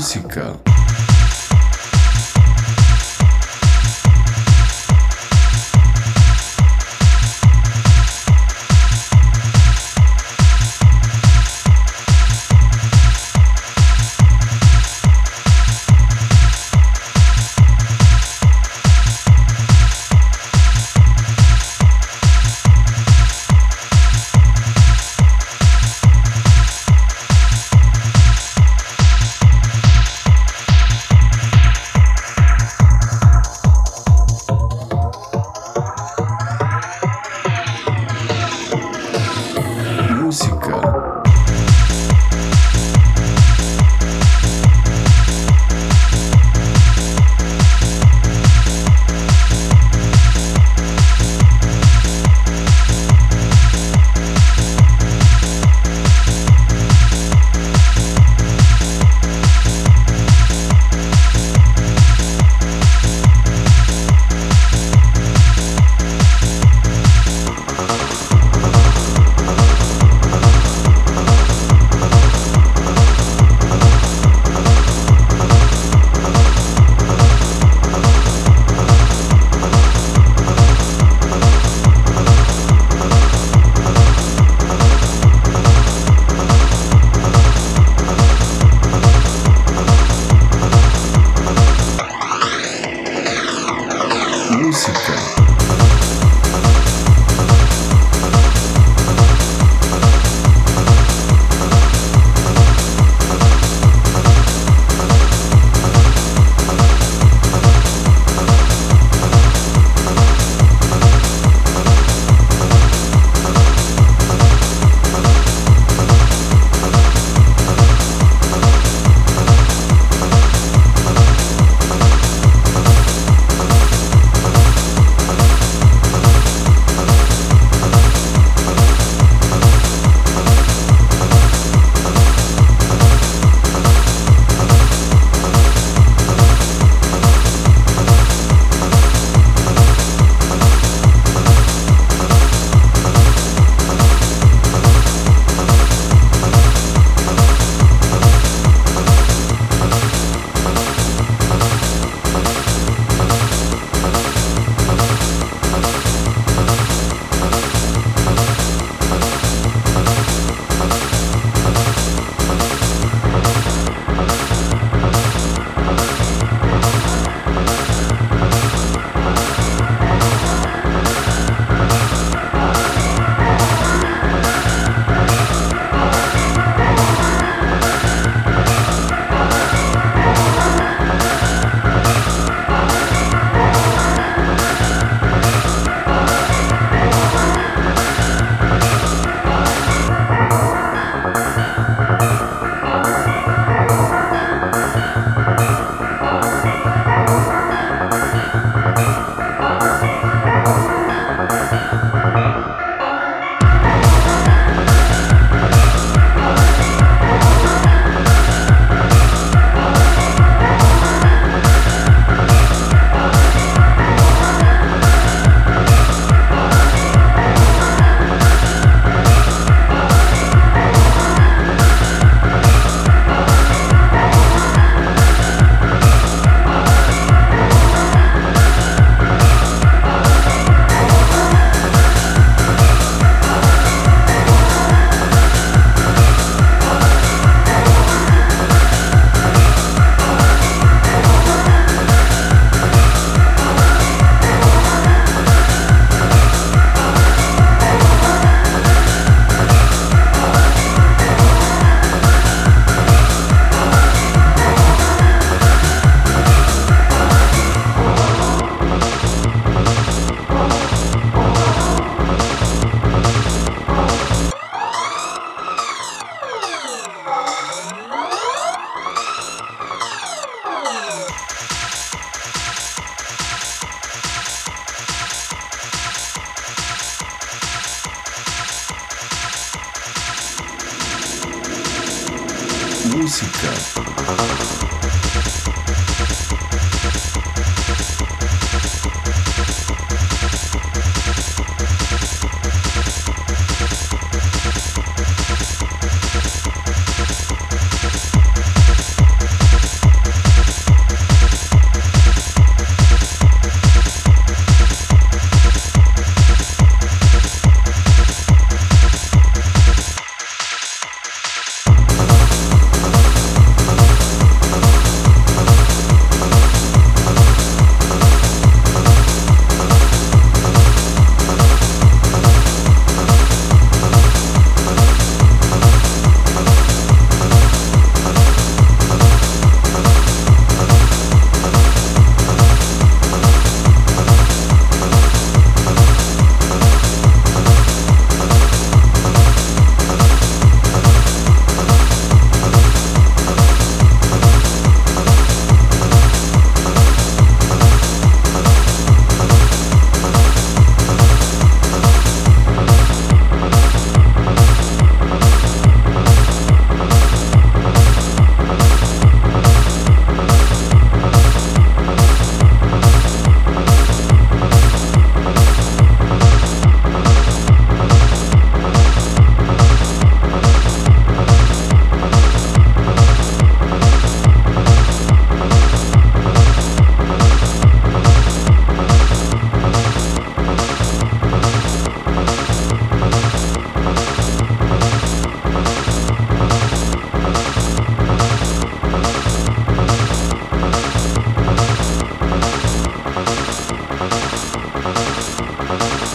Música música バスケット。